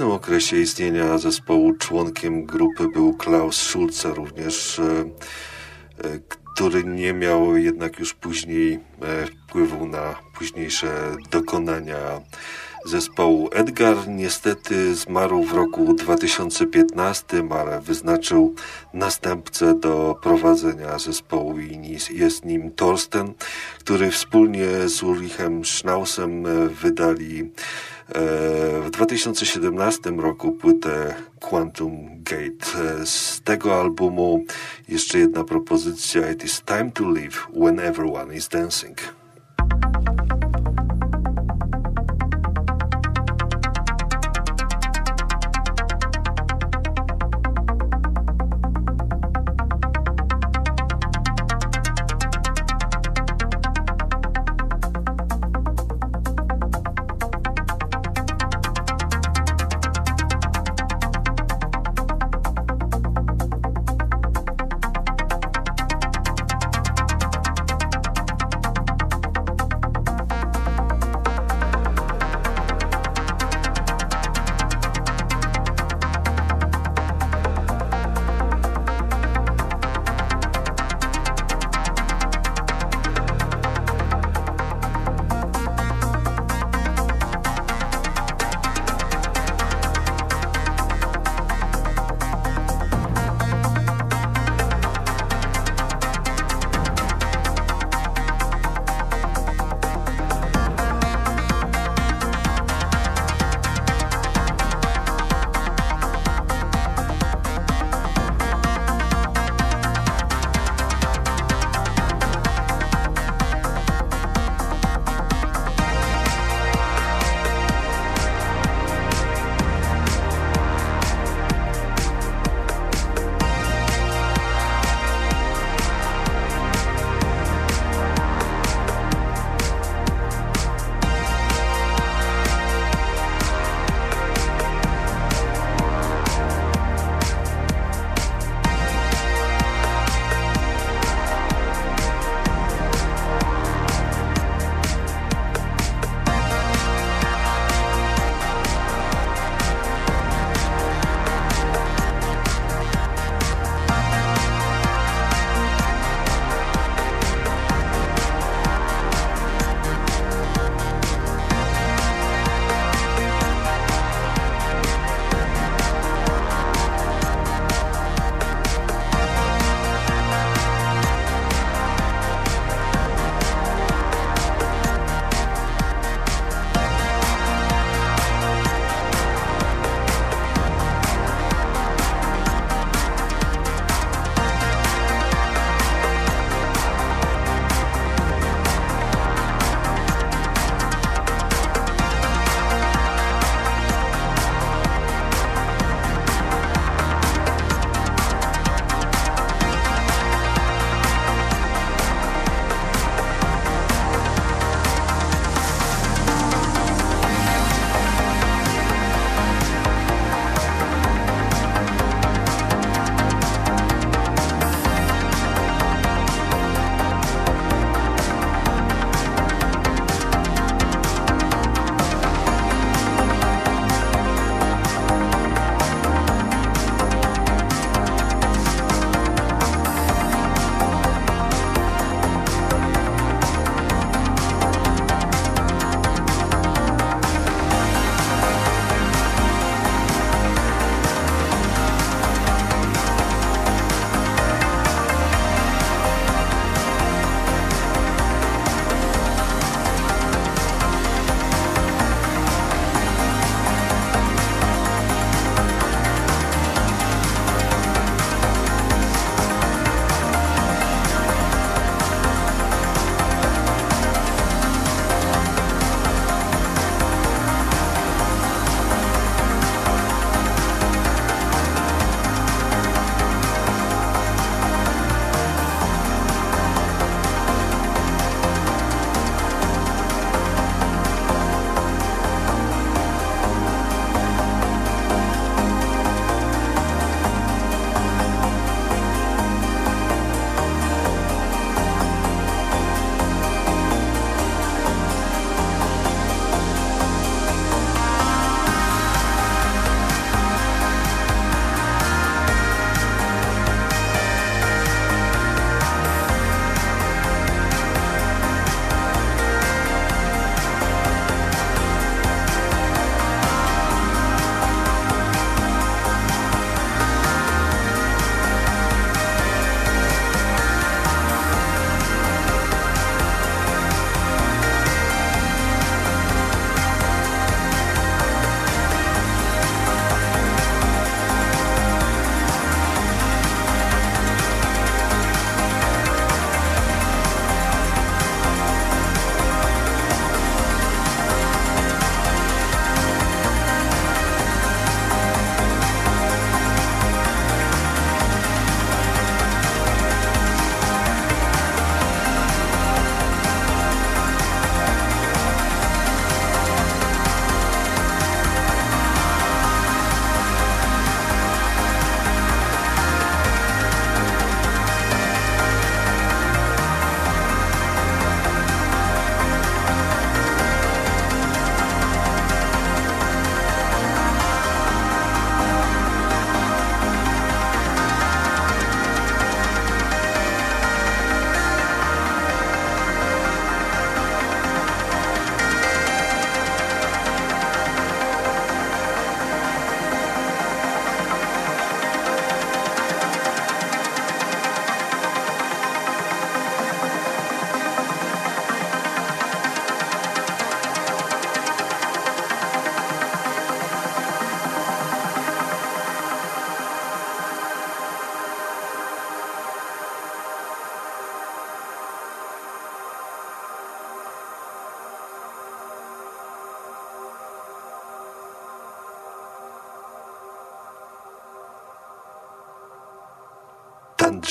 wczesnym okresie istnienia zespołu członkiem grupy był Klaus Schulze, również e, e, który nie miał jednak już później e, wpływu na późniejsze dokonania zespołu. Edgar niestety zmarł w roku 2015, ale wyznaczył następcę do prowadzenia zespołu i jest nim Torsten, który wspólnie z Ulrichem Schnausem wydali e, w 2017 roku płytę Quantum Gate. E, z tego albumu jeszcze jedna propozycja It is time to live when everyone is dancing.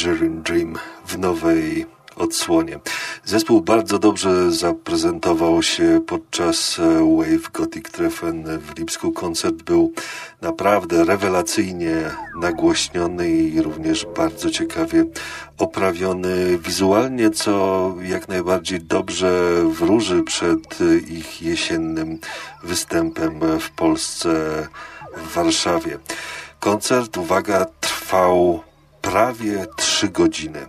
Tangerine Dream w nowej odsłonie. Zespół bardzo dobrze zaprezentował się podczas e, Wave Gothic Treffen w Lipsku. Koncert był naprawdę rewelacyjnie nagłośniony i również bardzo ciekawie oprawiony wizualnie, co jak najbardziej dobrze wróży przed ich jesiennym występem w Polsce, w Warszawie. Koncert, uwaga, trwał prawie trzy godziny.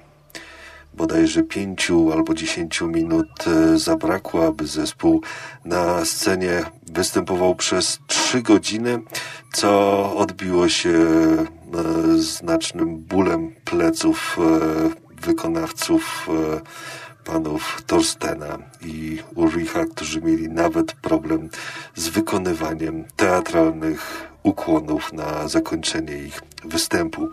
Bodajże pięciu albo dziesięciu minut e, zabrakło, aby zespół na scenie występował przez trzy godziny, co odbiło się e, znacznym bólem pleców e, wykonawców panów Torstena i Ulricha, którzy mieli nawet problem z wykonywaniem teatralnych ukłonów na zakończenie ich występu.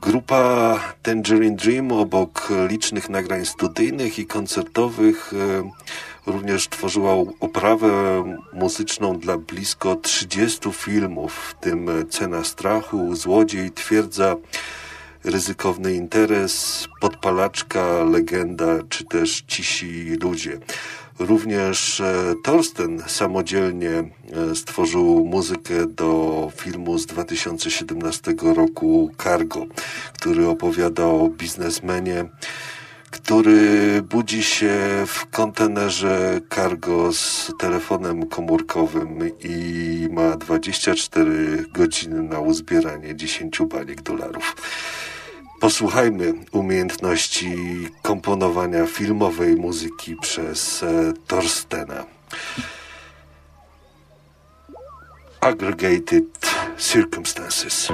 Grupa Tangerine Dream obok licznych nagrań studyjnych i koncertowych e, również tworzyła oprawę muzyczną dla blisko 30 filmów, w tym Cena Strachu, Złodziej, Twierdza, Ryzykowny Interes, Podpalaczka, Legenda czy też Cisi Ludzie. Również e, Torsten samodzielnie e, stworzył muzykę do filmu z 2017 roku Cargo, który opowiada o biznesmenie, który budzi się w kontenerze cargo z telefonem komórkowym i ma 24 godziny na uzbieranie 10 baniek dolarów. Posłuchajmy umiejętności komponowania filmowej muzyki przez e, Torstena. Aggregated Circumstances.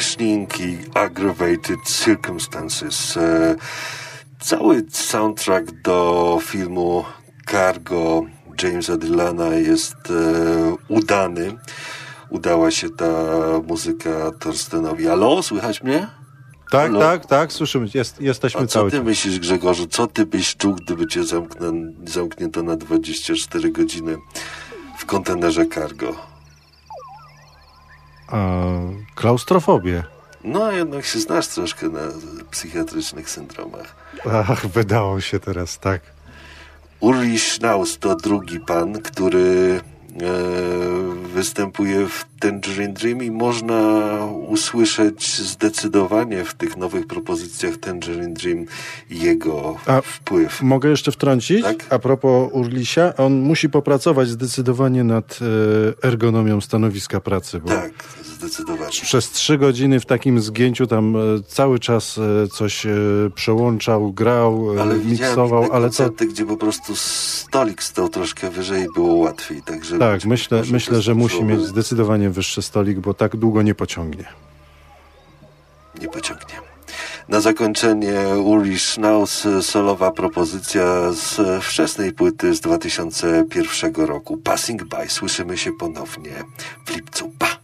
Questioning i Aggravated Circumstances. E, cały soundtrack do filmu Cargo Jamesa Dylana jest e, udany. Udała się ta muzyka Thorstenowi. Alo, słychać mnie? Tak, Halo? tak, tak, słyszymy, Jest, jesteśmy A cały co ty myślisz, Grzegorzu, co ty byś czuł, gdyby cię zamknę, zamknięto na 24 godziny w kontenerze cargo? Klaustrofobię. No, jednak się znasz troszkę na psychiatrycznych syndromach. Ach, wydało się teraz, tak. Ulrich Schnauz to drugi pan, który występuje w Tangerine Dream i można usłyszeć zdecydowanie w tych nowych propozycjach Tangerine Dream jego A wpływ. Mogę jeszcze wtrącić? Tak? A propos Urlisia, on musi popracować zdecydowanie nad e, ergonomią stanowiska pracy. Tak, zdecydowanie. Przez trzy godziny w takim zgięciu tam e, cały czas e, coś przełączał, grał, ale miksował, ale co... gdzie po prostu stolik stał troszkę wyżej i było łatwiej. Tak, tak myślę, myślę że musi mieć zdecydowanie wyższy stolik, bo tak długo nie pociągnie. Nie pociągnie. Na zakończenie Ulrich Schnauz, solowa propozycja z wczesnej płyty z 2001 roku. Passing By. Słyszymy się ponownie w lipcu. Pa!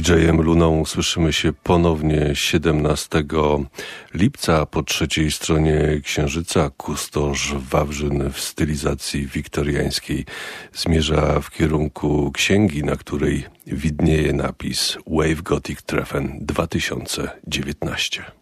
DJ-em Luną słyszymy się ponownie 17 lipca po trzeciej stronie Księżyca. Kustosz Wawrzyn w stylizacji wiktoriańskiej zmierza w kierunku księgi, na której widnieje napis Wave Gothic Treffen 2019.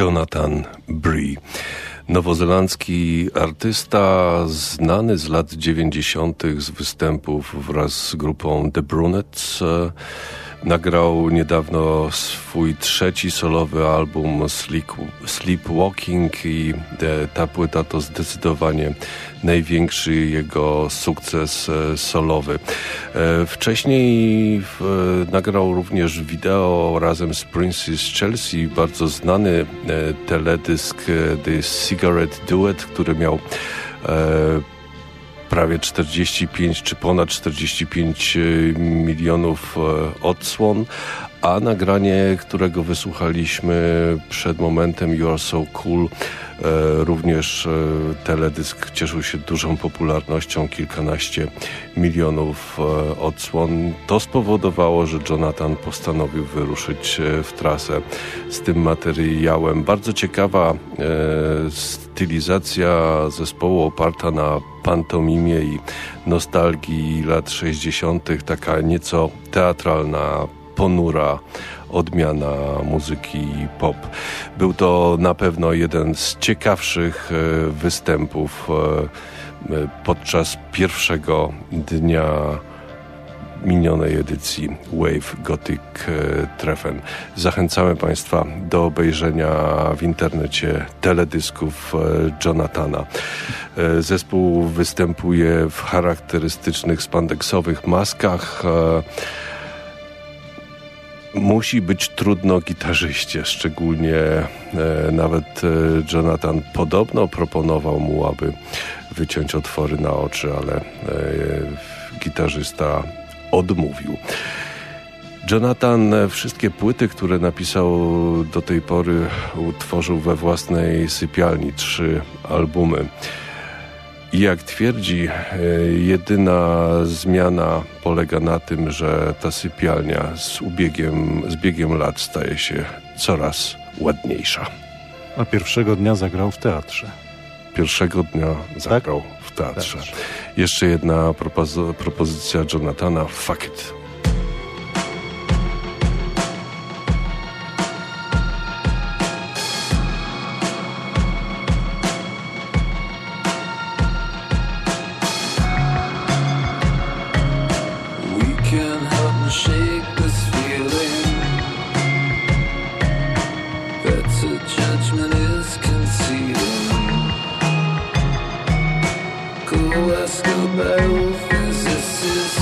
Jonathan Bree. Nowozelandzki artysta, znany z lat 90. z występów wraz z grupą The Brunettes. Nagrał niedawno swój trzeci solowy album Sleep, Sleepwalking i ta płyta to zdecydowanie największy jego sukces e, solowy. E, wcześniej nagrał również wideo razem z Princess Chelsea, bardzo znany e, teledysk The Cigarette Duet, który miał prawie 45 czy ponad 45 milionów odsłon, a nagranie, którego wysłuchaliśmy przed momentem You Are So Cool, e, również e, teledysk cieszył się dużą popularnością, kilkanaście milionów e, odsłon. To spowodowało, że Jonathan postanowił wyruszyć w trasę z tym materiałem. Bardzo ciekawa stylizacja zespołu oparta na pantomimie i nostalgii lat 60., taka nieco teatralna ponura odmiana muzyki pop. Był to na pewno jeden z ciekawszych e, występów e, e, podczas pierwszego dnia minionej edycji Wave Gothic Treffen. Zachęcamy Państwa do obejrzenia w internecie teledysków Jonathana. Zespół występuje w charakterystycznych spandeksowych maskach. Musi być trudno gitarzyście, szczególnie e, nawet e, Jonathan podobno proponował mu, aby wyciąć otwory na oczy, ale e, gitarzysta odmówił. Jonathan wszystkie płyty, które napisał do tej pory, utworzył we własnej sypialni, trzy albumy. I jak twierdzi, e, jedyna zmiana polega na tym, że ta sypialnia z, ubiegiem, z biegiem lat staje się coraz ładniejsza. A pierwszego dnia zagrał w teatrze. Pierwszego dnia zagrał tak? w teatrze. teatrze. Jeszcze jedna propozy propozycja Jonathana, fuck it. There's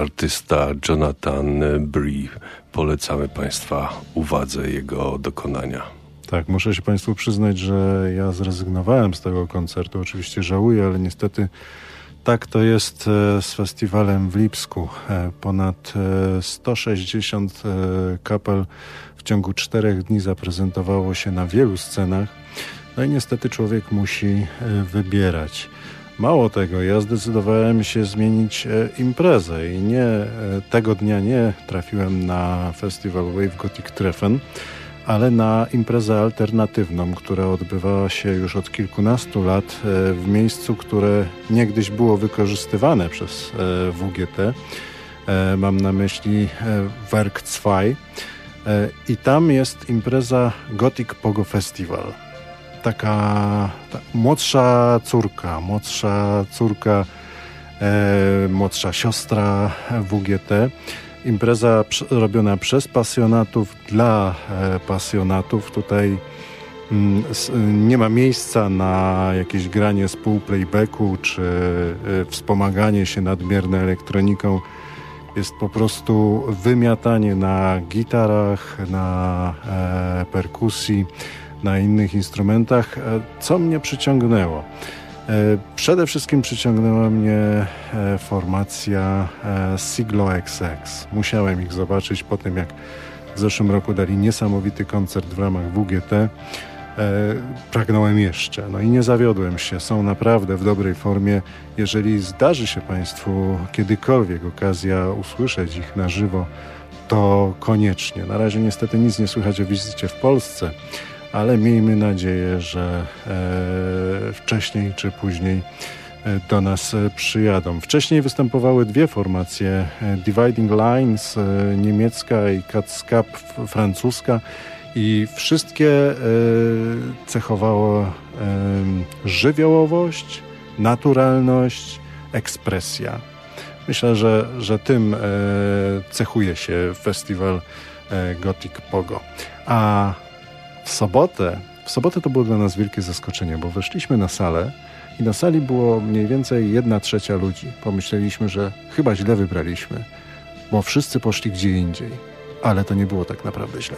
artysta Jonathan Bree. Polecamy Państwa uwadze jego dokonania. Tak, muszę się Państwu przyznać, że ja zrezygnowałem z tego koncertu. Oczywiście żałuję, ale niestety tak to jest e, z festiwalem w Lipsku. E, ponad 160 e, kapel w ciągu czterech dni zaprezentowało się na wielu scenach. No i niestety człowiek musi wybierać. Mało tego, ja zdecydowałem się zmienić e, imprezę i nie e, tego dnia nie trafiłem na festiwal Wave Gothic Treffen, ale na imprezę alternatywną, która odbywała się już od kilkunastu lat e, w miejscu, które niegdyś było wykorzystywane przez WGT. Mam na myśli Werk 2 i tam jest impreza Gothic Pogo Festival taka ta, młodsza córka, młodsza córka, e, młodsza siostra WGT. Impreza robiona przez pasjonatów, dla e, pasjonatów. Tutaj mm, nie ma miejsca na jakieś granie z pół playbacku czy e, wspomaganie się nadmierne elektroniką. Jest po prostu wymiatanie na gitarach, na e, perkusji na innych instrumentach. E, co mnie przyciągnęło? E, przede wszystkim przyciągnęła mnie e, formacja Siglo XX. Musiałem ich zobaczyć po tym, jak w zeszłym roku dali niesamowity koncert w ramach WGT. Pragnąłem jeszcze, no i nie zawiodłem się. Są naprawdę w dobrej formie. Jeżeli zdarzy się Państwu kiedykolwiek okazja usłyszeć ich na żywo, to koniecznie. Na razie niestety nic nie słychać o wizycie w Polsce, ale miejmy nadzieję, że e, wcześniej czy później e, do nas e, przyjadą. Wcześniej występowały dwie formacje, Dividing Lines niemiecka i Catskap francuska i wszystkie cechowało żywiołowość, naturalność, ekspresja. Myślę, że, że tym cechuje się festiwal Gothic Pogo. A w sobotę, w sobotę to było dla nas wielkie zaskoczenie, bo weszliśmy na salę i na sali było mniej więcej jedna trzecia ludzi. Pomyśleliśmy, że chyba źle wybraliśmy, bo wszyscy poszli gdzie indziej. Ale to nie było tak naprawdę źle.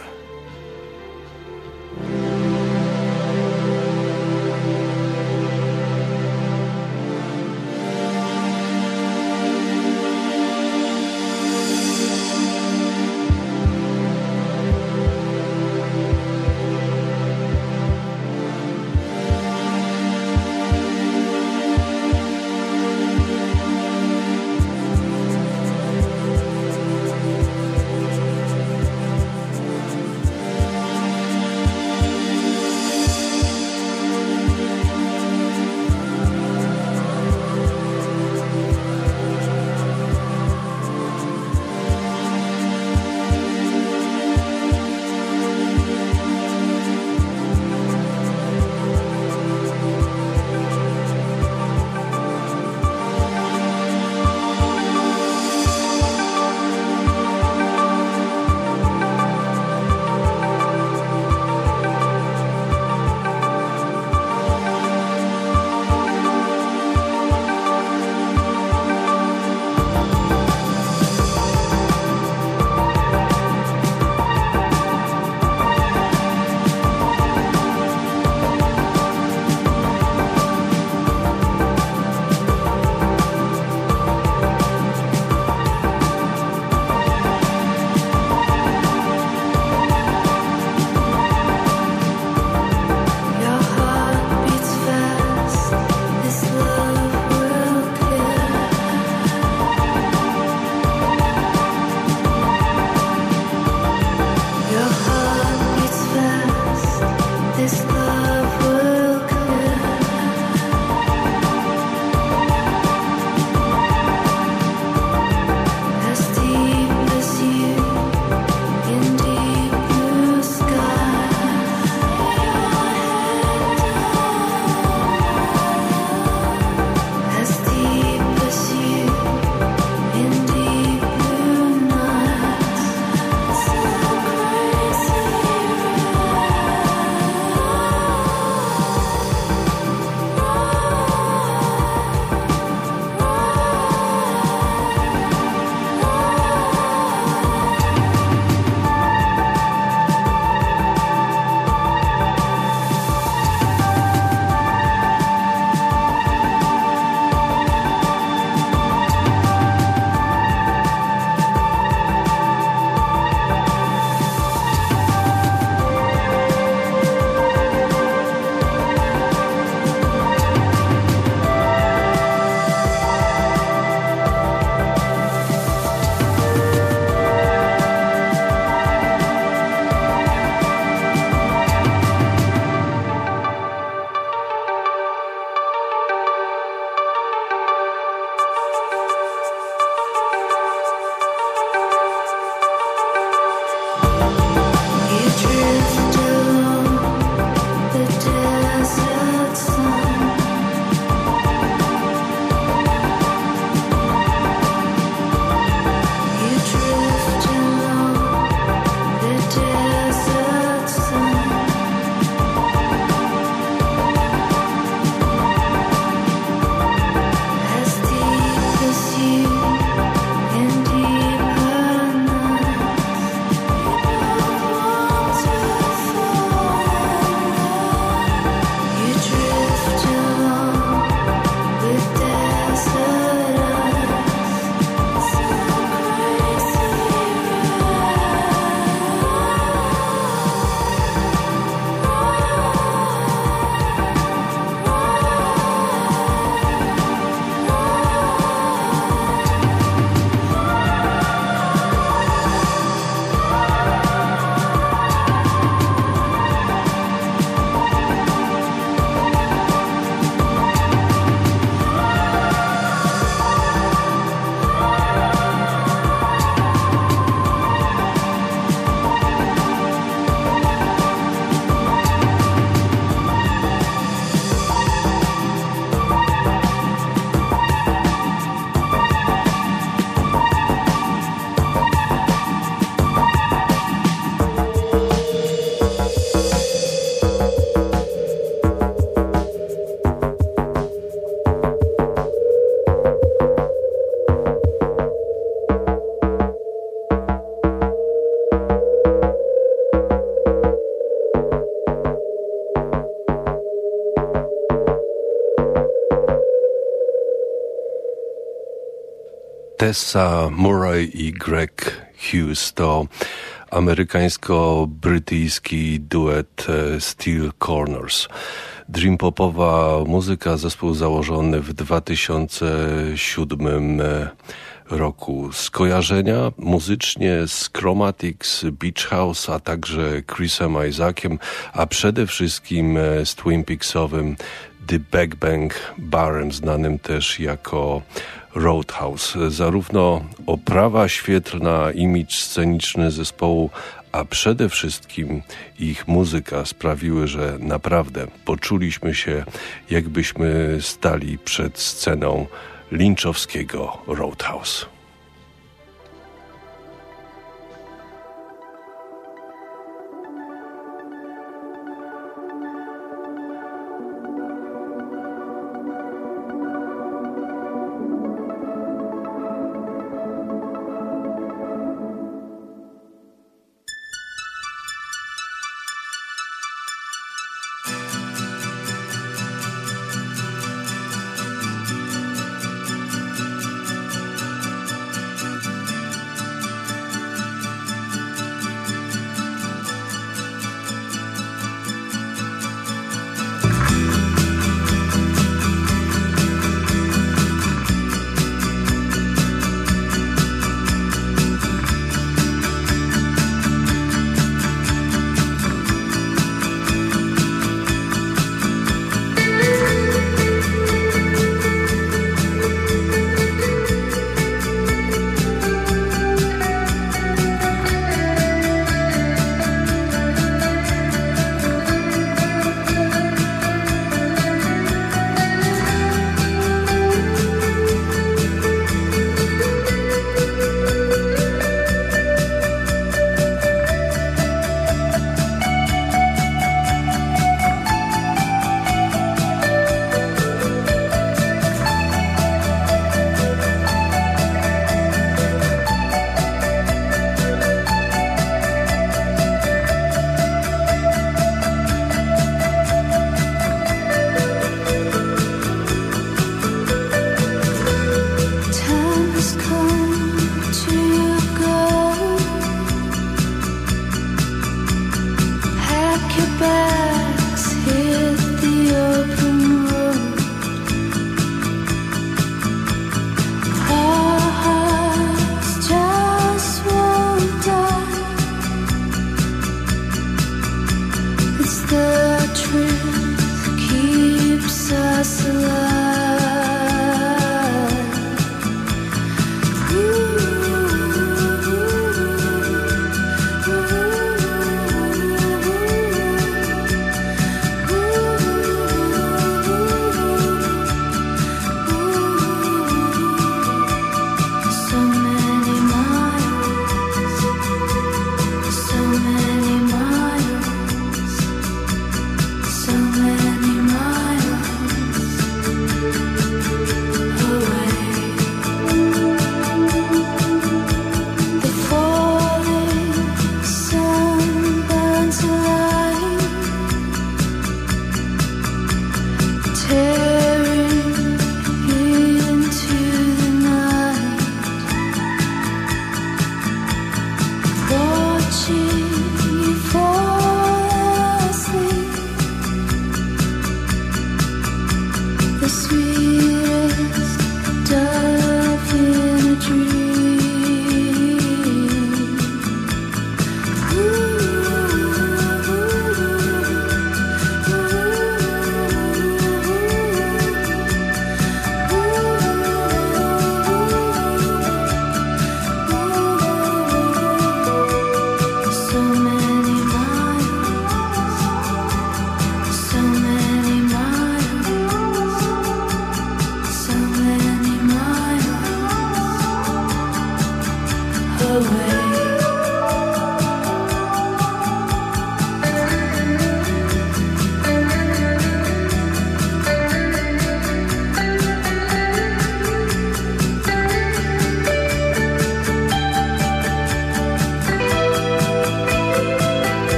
Tessa Murray i Greg Hughes to amerykańsko-brytyjski duet e, Steel Corners. Dream popowa muzyka, zespół założony w 2007 e, roku. Skojarzenia muzycznie z Chromatics, Beach House, a także Chrisem Isaaciem, a przede wszystkim e, z Twin Peaksowym The Back Bang Barem, znanym też jako Roadhouse. Zarówno oprawa świetlna, imidż sceniczny zespołu, a przede wszystkim ich muzyka sprawiły, że naprawdę poczuliśmy się, jakbyśmy stali przed sceną linczowskiego Roadhouse.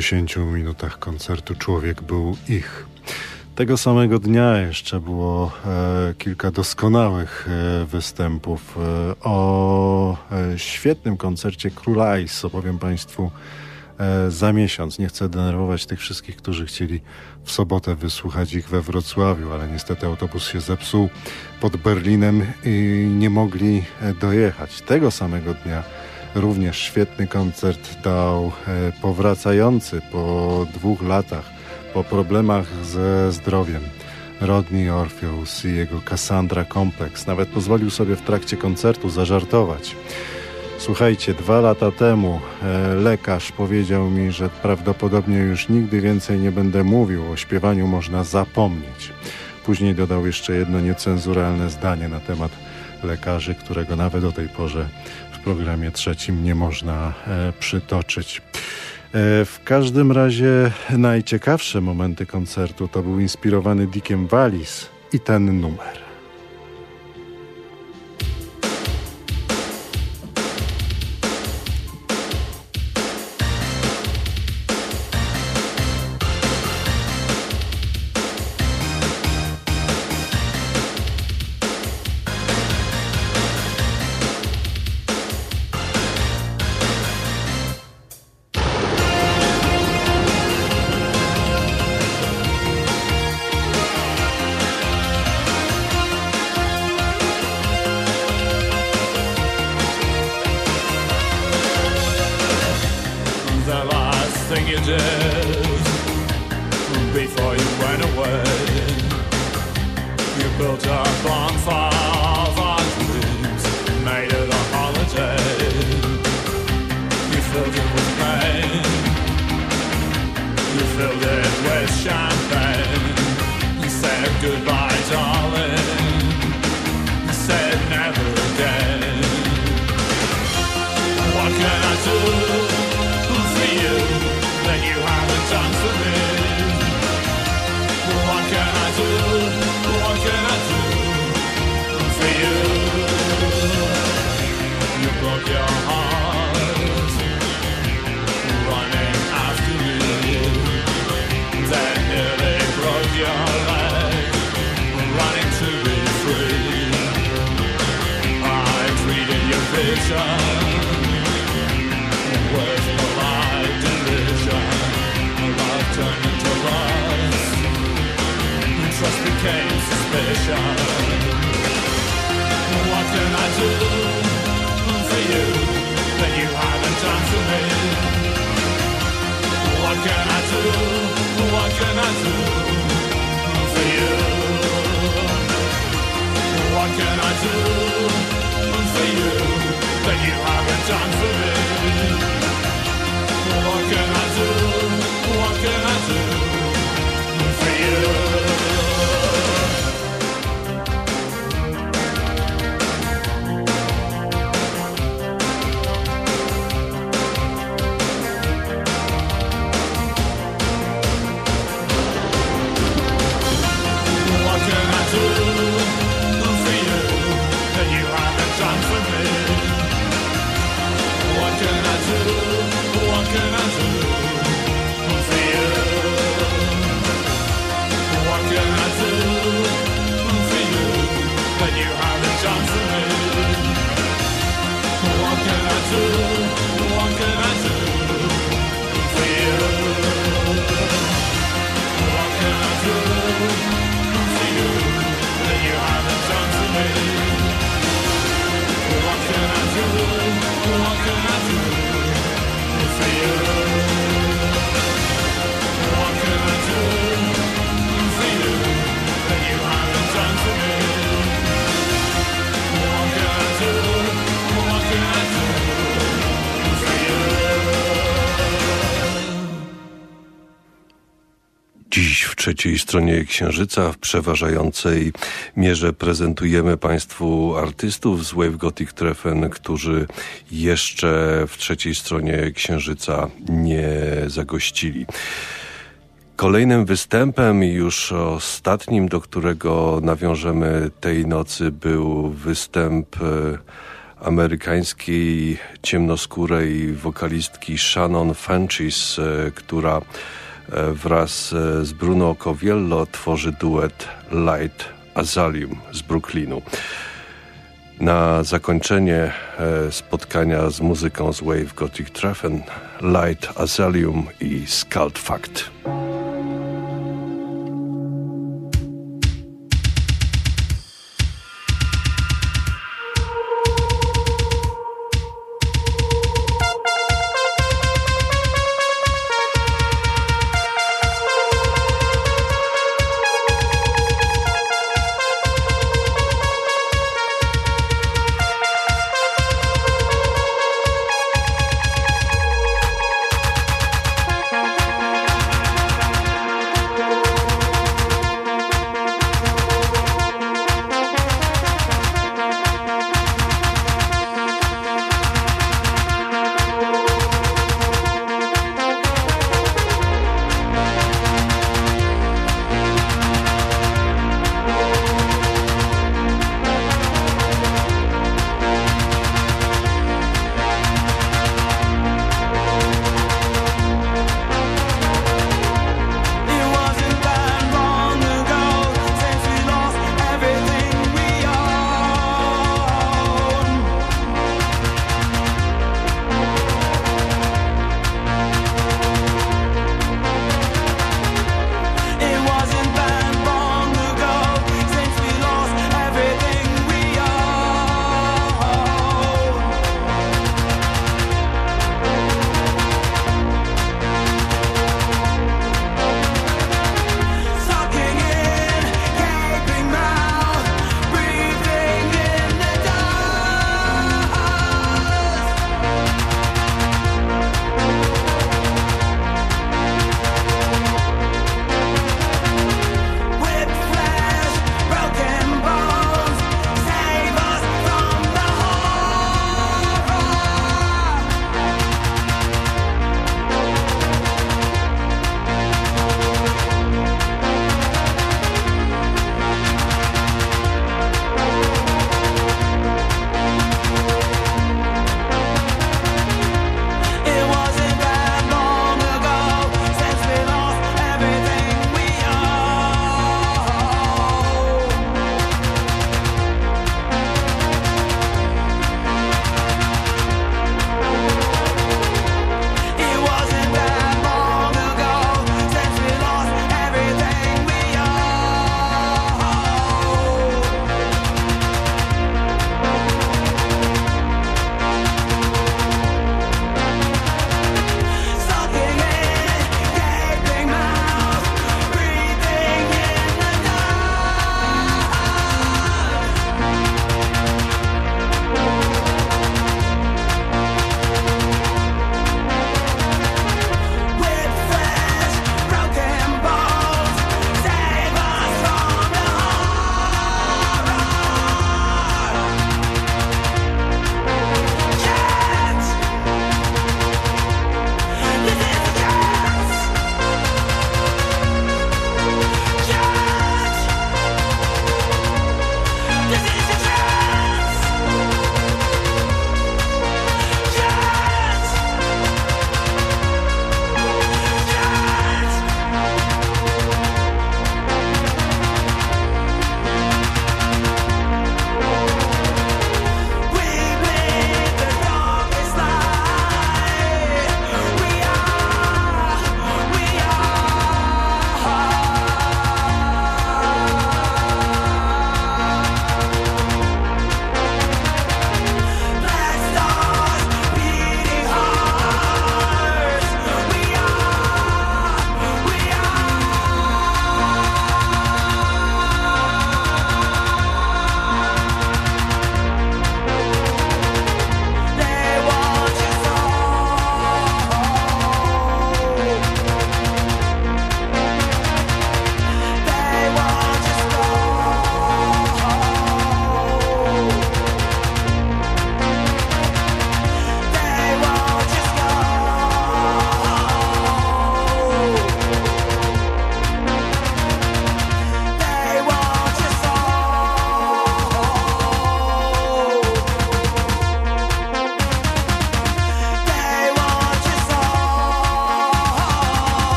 10 minutach koncertu człowiek był ich. Tego samego dnia jeszcze było e, kilka doskonałych e, występów. E, o e, świetnym koncercie Króla Ice opowiem Państwu e, za miesiąc. Nie chcę denerwować tych wszystkich, którzy chcieli w sobotę wysłuchać ich we Wrocławiu, ale niestety autobus się zepsuł pod Berlinem i nie mogli e, dojechać. Tego samego dnia również świetny koncert dał e, powracający po dwóch latach, po problemach ze zdrowiem. Rodney Orpheus i jego Cassandra Complex nawet pozwolił sobie w trakcie koncertu zażartować. Słuchajcie, dwa lata temu e, lekarz powiedział mi, że prawdopodobnie już nigdy więcej nie będę mówił, o śpiewaniu można zapomnieć. Później dodał jeszcze jedno niecenzuralne zdanie na temat lekarzy, którego nawet o tej porze programie trzecim nie można e, przytoczyć. E, w każdym razie najciekawsze momenty koncertu to był inspirowany Dickiem Wallis i ten numer. Trzeciej stronie Księżyca w przeważającej mierze prezentujemy Państwu artystów z Wave Gothic Treffen, którzy jeszcze w trzeciej stronie Księżyca nie zagościli. Kolejnym występem i już ostatnim, do którego nawiążemy tej nocy był występ e, amerykańskiej ciemnoskórej wokalistki Shannon Fenchis, e, która wraz e, z Bruno Coviello tworzy duet Light Azalium z Brooklynu. Na zakończenie spotkania z muzyką z Wave Gothic Treffen Light Azalium i Scald Fact.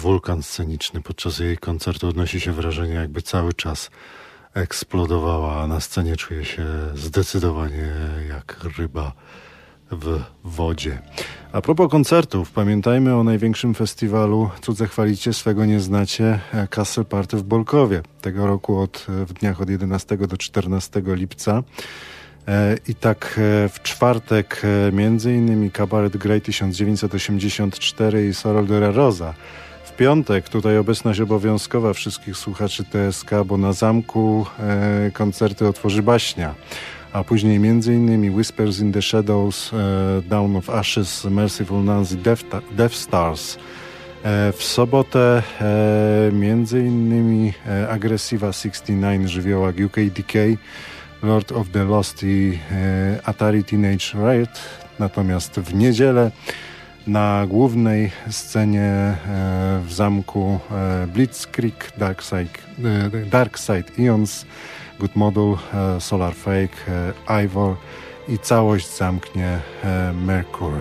Wulkan sceniczny. Podczas jej koncertu odnosi się wrażenie, jakby cały czas eksplodowała, a na scenie czuje się zdecydowanie jak ryba w wodzie. A propos koncertów, pamiętajmy o największym festiwalu Cudze Chwalicie, swego nie znacie, Castle Party w Bolkowie. Tego roku od, w dniach od 11 do 14 lipca. E, I tak e, w czwartek e, między innymi Cabaret Grey 1984 i Sorol de Rosa. Piątek tutaj obecność obowiązkowa wszystkich słuchaczy TSK, bo na zamku koncerty otworzy Baśnia. A później innymi Whispers in the Shadows, Down of Ashes, Merciful Nancy, Death, Death Stars. W sobotę między innymi Aggressiva 69 żywiołak UK Decay Lord of the Lost i e, Atari Teenage Riot. Natomiast w niedzielę na głównej scenie e, w zamku e, Blitzkrieg, Darkside, Darkside Eons, Good Model, Solar Fake, Ivor i całość zamknie Mercury.